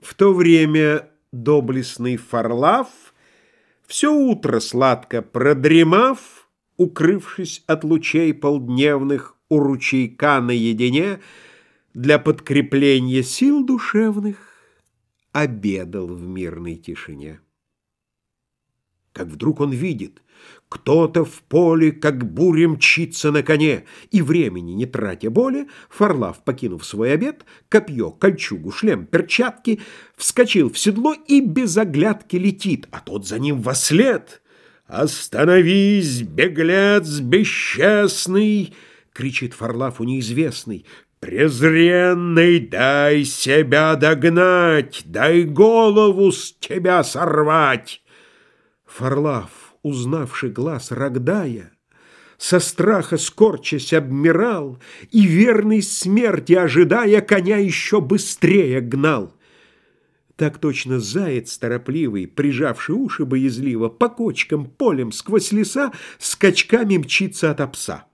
В то время доблестный Фарлав, Все утро сладко продремав, Укрывшись от лучей полдневных У ручейка наедине, Для подкрепления сил душевных Обедал в мирной тишине. Как вдруг он видит, кто-то в поле, как буря мчится на коне, и времени не тратя боли, Фарлав, покинув свой обед, копье, кольчугу, шлем, перчатки, вскочил в седло и без оглядки летит, а тот за ним во след. «Остановись, беглец бесчестный!» — кричит Фарлав неизвестный. «Презренный, дай себя догнать, дай голову с тебя сорвать!» Фарлав, узнавший глаз Рогдая, Со страха скорчась обмирал И верной смерти ожидая Коня еще быстрее гнал. Так точно заяц торопливый, Прижавший уши боязливо, По кочкам, полем, сквозь леса Скачками мчится от пса.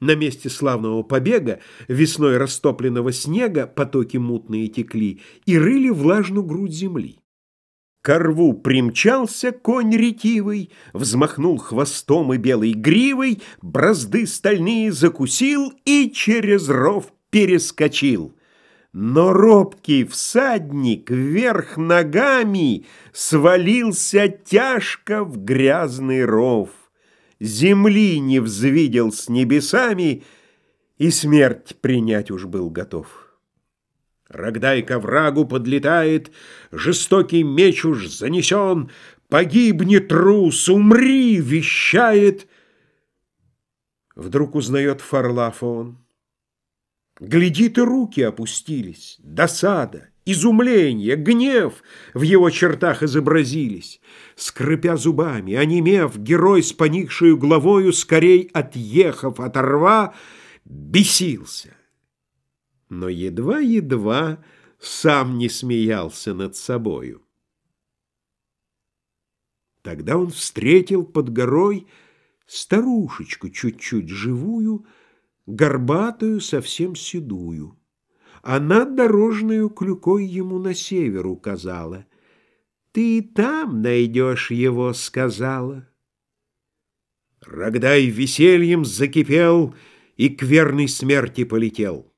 На месте славного побега, весной растопленного снега, потоки мутные текли и рыли влажную грудь земли. Ко рву примчался конь ретивый, Взмахнул хвостом и белой гривой, Бразды стальные закусил И через ров перескочил. Но робкий всадник вверх ногами Свалился тяжко в грязный ров. Земли не взвидел с небесами И смерть принять уж был готов. Рогдай к врагу подлетает, Жестокий меч уж занесен, Погибни, трус, умри, вещает. Вдруг узнает Фарлафа. Глядит, и руки опустились, Досада, изумление, гнев В его чертах изобразились. Скрипя зубами, онемев, Герой с поникшую главою, Скорей отъехав от рва, бесился но едва-едва сам не смеялся над собою. Тогда он встретил под горой старушечку чуть-чуть живую, горбатую, совсем седую. Она дорожную клюкой ему на север указала. «Ты там найдешь его», — сказала. Рогдай весельем закипел и к верной смерти полетел.